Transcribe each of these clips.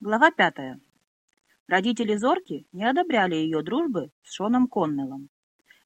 Глава пятая. Родители Зорки не одобряли ее дружбы с Шоном Коннеллом.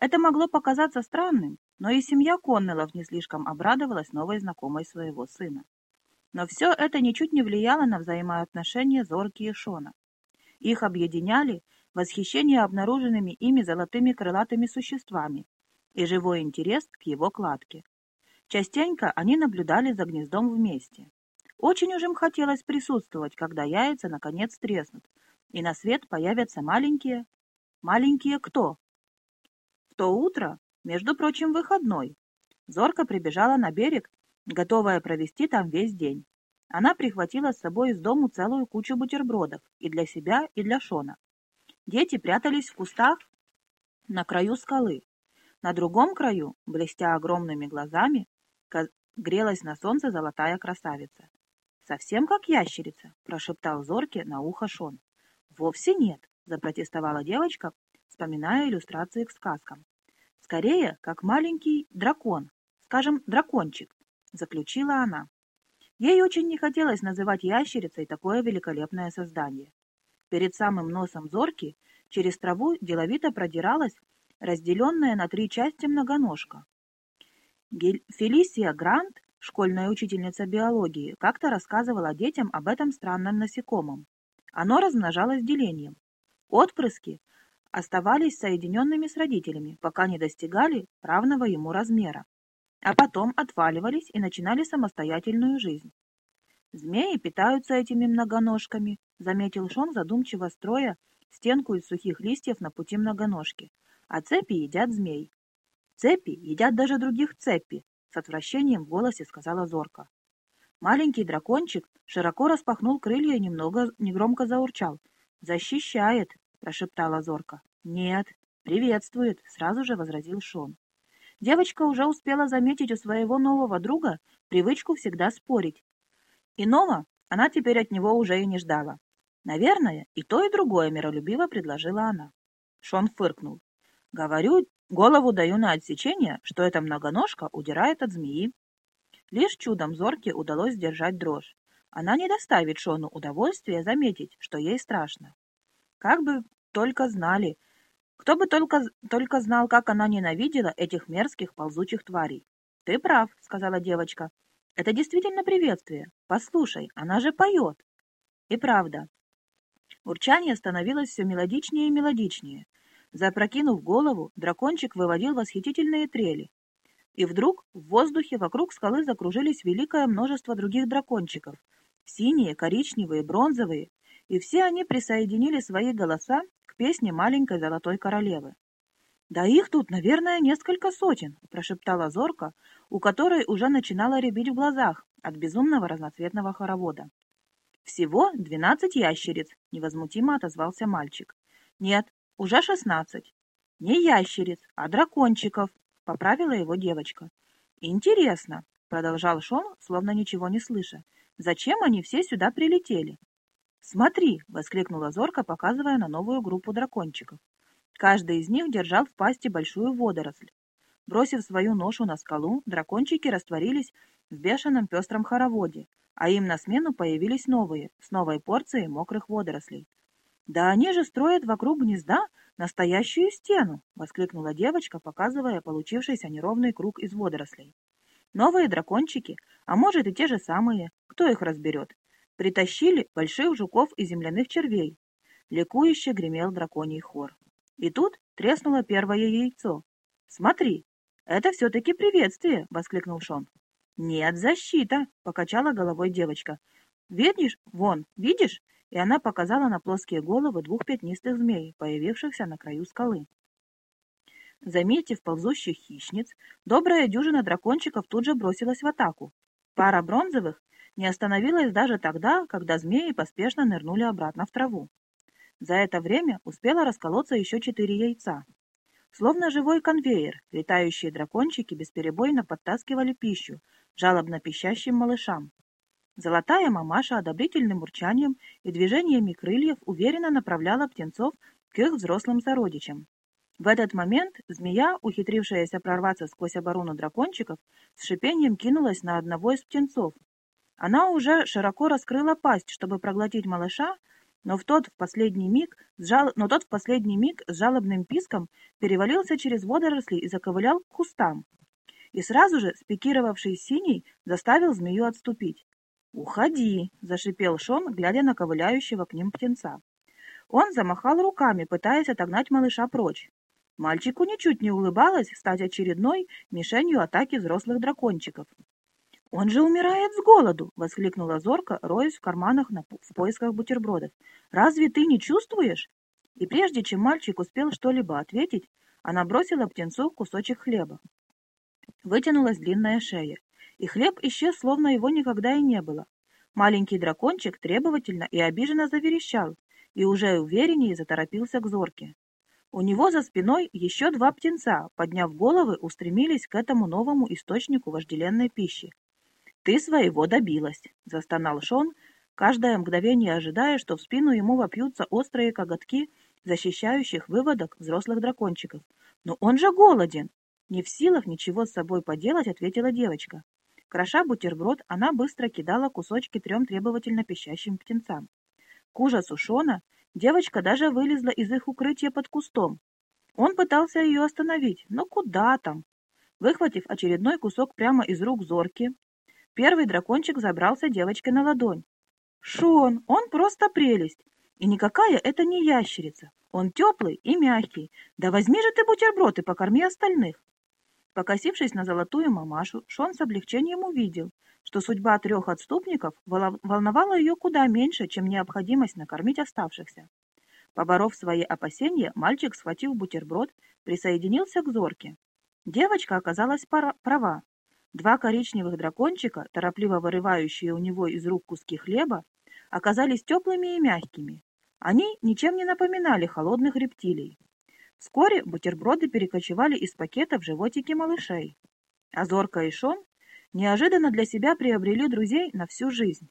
Это могло показаться странным, но и семья Коннеллов не слишком обрадовалась новой знакомой своего сына. Но все это ничуть не влияло на взаимоотношения Зорки и Шона. Их объединяли восхищение обнаруженными ими золотыми крылатыми существами и живой интерес к его кладке. Частенько они наблюдали за гнездом вместе. Очень уж им хотелось присутствовать, когда яйца наконец треснут, и на свет появятся маленькие... Маленькие кто? В то утро, между прочим, выходной, Зорка прибежала на берег, готовая провести там весь день. Она прихватила с собой из дому целую кучу бутербродов и для себя, и для Шона. Дети прятались в кустах на краю скалы. На другом краю, блестя огромными глазами, грелась на солнце золотая красавица. «Совсем как ящерица», — прошептал Зорке на ухо Шон. «Вовсе нет», — запротестовала девочка, вспоминая иллюстрации к сказкам. «Скорее, как маленький дракон, скажем, дракончик», — заключила она. Ей очень не хотелось называть ящерицей такое великолепное создание. Перед самым носом Зорки через траву деловито продиралась разделенная на три части многоножка. Фелисия Грант школьная учительница биологии, как-то рассказывала детям об этом странном насекомом. Оно размножалось делением. Отпрыски оставались соединенными с родителями, пока не достигали равного ему размера, а потом отваливались и начинали самостоятельную жизнь. «Змеи питаются этими многоножками», — заметил Шон, задумчиво строя стенку из сухих листьев на пути многоножки. «А цепи едят змей». «Цепи едят даже других цепи», с отвращением в голосе сказала Зорка. Маленький дракончик широко распахнул крылья и немного негромко заурчал. «Защищает!» — прошептала Зорка. «Нет, приветствует!» — сразу же возразил Шон. Девочка уже успела заметить у своего нового друга привычку всегда спорить. Иного она теперь от него уже и не ждала. Наверное, и то, и другое миролюбиво предложила она. Шон фыркнул. «Говорю, Голову даю на отсечение, что эта многоножка удирает от змеи. Лишь чудом Зорке удалось сдержать дрожь. Она не доставит Шону удовольствия заметить, что ей страшно. Как бы только знали, кто бы только, только знал, как она ненавидела этих мерзких ползучих тварей. «Ты прав», — сказала девочка. «Это действительно приветствие. Послушай, она же поет». И правда. Урчание становилось все мелодичнее и мелодичнее — Запрокинув голову, дракончик выводил восхитительные трели. И вдруг в воздухе вокруг скалы закружились великое множество других дракончиков. Синие, коричневые, бронзовые. И все они присоединили свои голоса к песне маленькой золотой королевы. «Да их тут, наверное, несколько сотен», — прошептала Зорка, у которой уже начинала рябить в глазах от безумного разноцветного хоровода. «Всего двенадцать ящериц», — невозмутимо отозвался мальчик. «Нет, уже шестнадцать. Не ящериц, а дракончиков, поправила его девочка. Интересно, продолжал Шон, словно ничего не слыша. Зачем они все сюда прилетели? Смотри, воскликнула Зорка, показывая на новую группу дракончиков. Каждый из них держал в пасти большую водоросль. Бросив свою ношу на скалу, дракончики растворились в бешеном пестром хороводе, а им на смену появились новые, с новой порцией мокрых водорослей. «Да они же строят вокруг гнезда настоящую стену!» — воскликнула девочка, показывая получившийся неровный круг из водорослей. «Новые дракончики, а может и те же самые, кто их разберет, притащили больших жуков и земляных червей». Ликующе гремел драконий хор. И тут треснуло первое яйцо. «Смотри, это все-таки приветствие!» — воскликнул Шон. «Нет, защита!» — покачала головой девочка. «Видишь? Вон, видишь? И она показала на плоские головы двух пятнистых змей, появившихся на краю скалы. Заметив ползущих хищниц, добрая дюжина дракончиков тут же бросилась в атаку. Пара бронзовых не остановилась даже тогда, когда змеи поспешно нырнули обратно в траву. За это время успело расколоться еще четыре яйца. Словно живой конвейер, летающие дракончики бесперебойно подтаскивали пищу жалобно пищащим малышам, Золотая мамаша одобрительным урчанием и движениями крыльев уверенно направляла птенцов к их взрослым сородичам. В этот момент змея, ухитрившаяся прорваться сквозь оборону дракончиков, с шипением кинулась на одного из птенцов. Она уже широко раскрыла пасть, чтобы проглотить малыша, но в тот в последний миг с жал... но тот в последний миг с жалобным писком перевалился через водоросли и заковылял к кустам. И сразу же спикировавший синий заставил змею отступить. «Уходи!» — зашипел Шон, глядя на ковыляющего к ним птенца. Он замахал руками, пытаясь отогнать малыша прочь. Мальчику ничуть не улыбалось стать очередной мишенью атаки взрослых дракончиков. «Он же умирает с голоду!» — воскликнула Зорка, роясь в карманах на, в поисках бутербродов. «Разве ты не чувствуешь?» И прежде чем мальчик успел что-либо ответить, она бросила птенцу кусочек хлеба. Вытянулась длинная шея, и хлеб исчез, словно его никогда и не было. Маленький дракончик требовательно и обиженно заверещал, и уже увереннее заторопился к зорке. У него за спиной еще два птенца, подняв головы, устремились к этому новому источнику вожделенной пищи. «Ты своего добилась!» — застонал Шон, каждое мгновение ожидая, что в спину ему вопьются острые коготки, защищающих выводок взрослых дракончиков. «Но он же голоден!» «Не в силах ничего с собой поделать», — ответила девочка. Кроша бутерброд, она быстро кидала кусочки трем требовательно пищащим птенцам. К ужасу Шона девочка даже вылезла из их укрытия под кустом. Он пытался ее остановить, но куда там? Выхватив очередной кусок прямо из рук Зорки, Первый дракончик забрался девочке на ладонь. «Шон, он просто прелесть! И никакая это не ящерица. Он теплый и мягкий. Да возьми же ты бутерброд и покорми остальных!» Покосившись на золотую мамашу, Шон с облегчением увидел, что судьба трех отступников волновала ее куда меньше, чем необходимость накормить оставшихся. Поборов свои опасения, мальчик, схватив бутерброд, присоединился к Зорке. Девочка оказалась права. Два коричневых дракончика, торопливо вырывающие у него из рук куски хлеба, оказались теплыми и мягкими. Они ничем не напоминали холодных рептилий. Вскоре бутерброды перекочевали из пакета в животики малышей. А Зорка и Шон неожиданно для себя приобрели друзей на всю жизнь.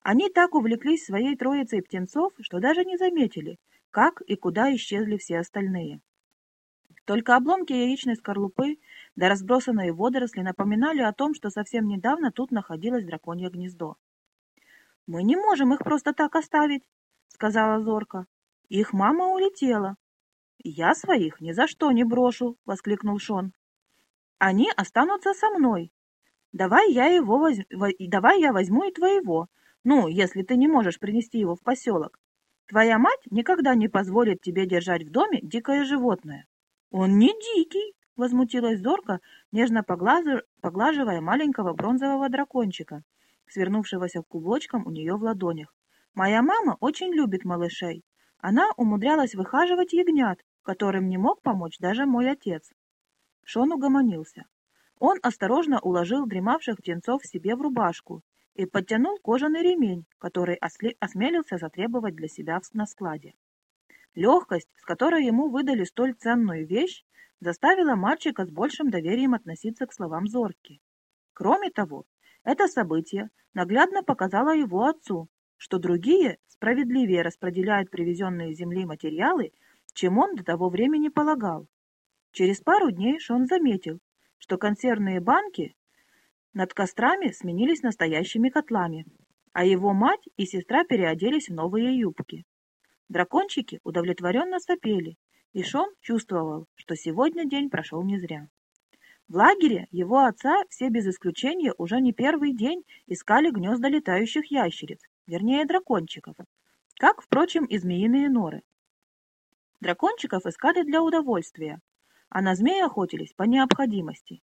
Они так увлеклись своей троицей птенцов, что даже не заметили, как и куда исчезли все остальные. Только обломки яичной скорлупы да разбросанные водоросли напоминали о том, что совсем недавно тут находилось драконье гнездо. «Мы не можем их просто так оставить», — сказала Зорка. «Их мама улетела». «Я своих ни за что не брошу», — воскликнул Шон. «Они останутся со мной. Давай я, его воз... Давай я возьму и твоего, ну, если ты не можешь принести его в поселок. Твоя мать никогда не позволит тебе держать в доме дикое животное». «Он не дикий!» — возмутилась Зорка, нежно поглаживая маленького бронзового дракончика, свернувшегося клубочком у нее в ладонях. «Моя мама очень любит малышей. Она умудрялась выхаживать ягнят, которым не мог помочь даже мой отец». Шон угомонился. Он осторожно уложил дремавших птенцов себе в рубашку и подтянул кожаный ремень, который осмелился затребовать для себя на складе. Легкость, с которой ему выдали столь ценную вещь, заставила мальчика с большим доверием относиться к словам Зорки. Кроме того, это событие наглядно показало его отцу, что другие справедливее распределяют привезенные земли материалы, чем он до того времени полагал. Через пару дней Шон заметил, что консервные банки над кострами сменились настоящими котлами, а его мать и сестра переоделись в новые юбки. Дракончики удовлетворенно сопели, и Шон чувствовал, что сегодня день прошел не зря. В лагере его отца все без исключения уже не первый день искали гнезда летающих ящериц, вернее дракончиков, как, впрочем, и змеиные норы. Дракончиков искали для удовольствия, а на змей охотились по необходимости.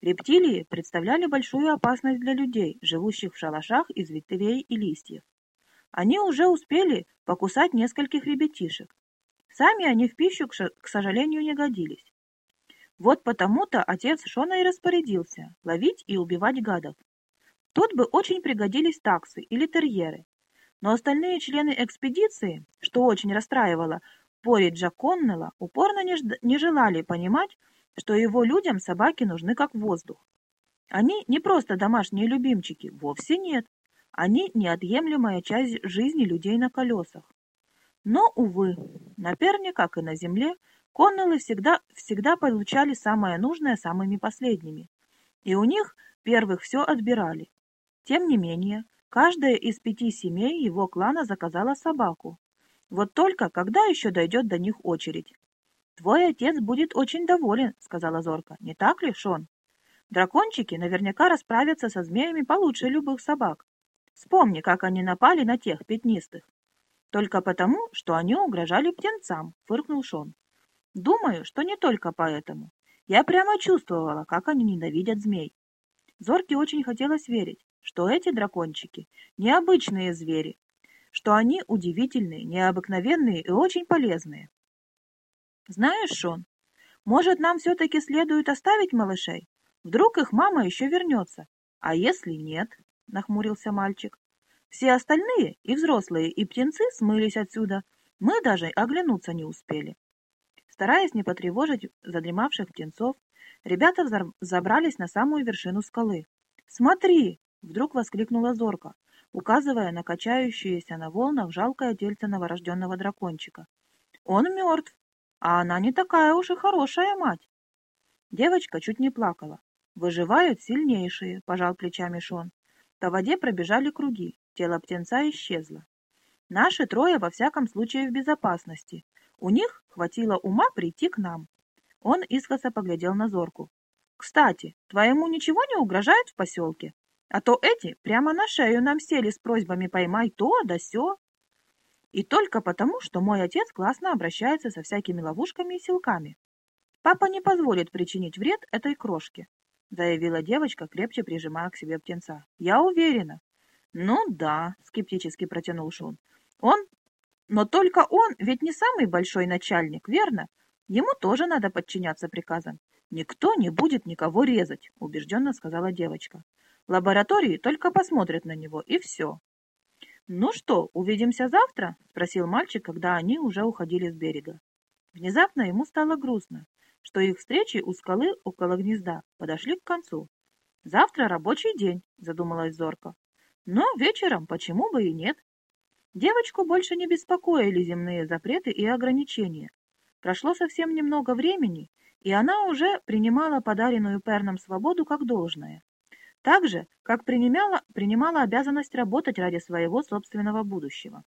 Рептилии представляли большую опасность для людей, живущих в шалашах из ветвей и листьев. Они уже успели покусать нескольких ребятишек. Сами они в пищу, к сожалению, не годились. Вот потому-то отец Шона и распорядился ловить и убивать гадов. Тут бы очень пригодились таксы или терьеры. Но остальные члены экспедиции, что очень расстраивало Пориджа Коннелла, упорно не, не желали понимать, что его людям собаки нужны как воздух. Они не просто домашние любимчики, вовсе нет. Они неотъемлемая часть жизни людей на колесах. Но, увы, на Перне, как и на Земле, Коннеллы всегда, всегда получали самое нужное самыми последними. И у них первых все отбирали. Тем не менее, каждая из пяти семей его клана заказала собаку. Вот только когда еще дойдет до них очередь? «Твой отец будет очень доволен», — сказала Зорка. «Не так ли, Шон?» Дракончики наверняка расправятся со змеями получше любых собак. Вспомни, как они напали на тех пятнистых. Только потому, что они угрожали птенцам, фыркнул Шон. Думаю, что не только поэтому. Я прямо чувствовала, как они ненавидят змей. Зорке очень хотелось верить, что эти дракончики – необычные звери, что они удивительные, необыкновенные и очень полезные. Знаешь, Шон, может, нам все-таки следует оставить малышей? Вдруг их мама еще вернется. А если нет? — нахмурился мальчик. Все остальные, и взрослые, и птенцы, смылись отсюда. Мы даже оглянуться не успели. Стараясь не потревожить задремавших птенцов, ребята забрались на самую вершину скалы. «Смотри!» — вдруг воскликнула Зорка, указывая на качающееся на волнах жалкое тельце новорожденного дракончика. «Он мертв, а она не такая уж и хорошая мать!» Девочка чуть не плакала. «Выживают сильнейшие», — пожал плечами Шон. По воде пробежали круги, тело птенца исчезло. Наши трое во всяком случае в безопасности. У них хватило ума прийти к нам. Он искоса поглядел на Зорку. «Кстати, твоему ничего не угрожает в поселке? А то эти прямо на шею нам сели с просьбами поймай то да сё». И только потому, что мой отец классно обращается со всякими ловушками и силками. Папа не позволит причинить вред этой крошке. — заявила девочка, крепче прижимая к себе птенца. «Я уверена». «Ну да», — скептически протянул Шон. «Он... Но только он ведь не самый большой начальник, верно? Ему тоже надо подчиняться приказам. Никто не будет никого резать», — убежденно сказала девочка. «Лаборатории только посмотрят на него, и все». «Ну что, увидимся завтра?» — спросил мальчик, когда они уже уходили с берега. Внезапно ему стало грустно что их встречи у скалы около гнезда подошли к концу. «Завтра рабочий день», — задумалась Зорка. «Но вечером почему бы и нет?» Девочку больше не беспокоили земные запреты и ограничения. Прошло совсем немного времени, и она уже принимала подаренную Перном свободу как должное. Так же, как принимала, принимала обязанность работать ради своего собственного будущего.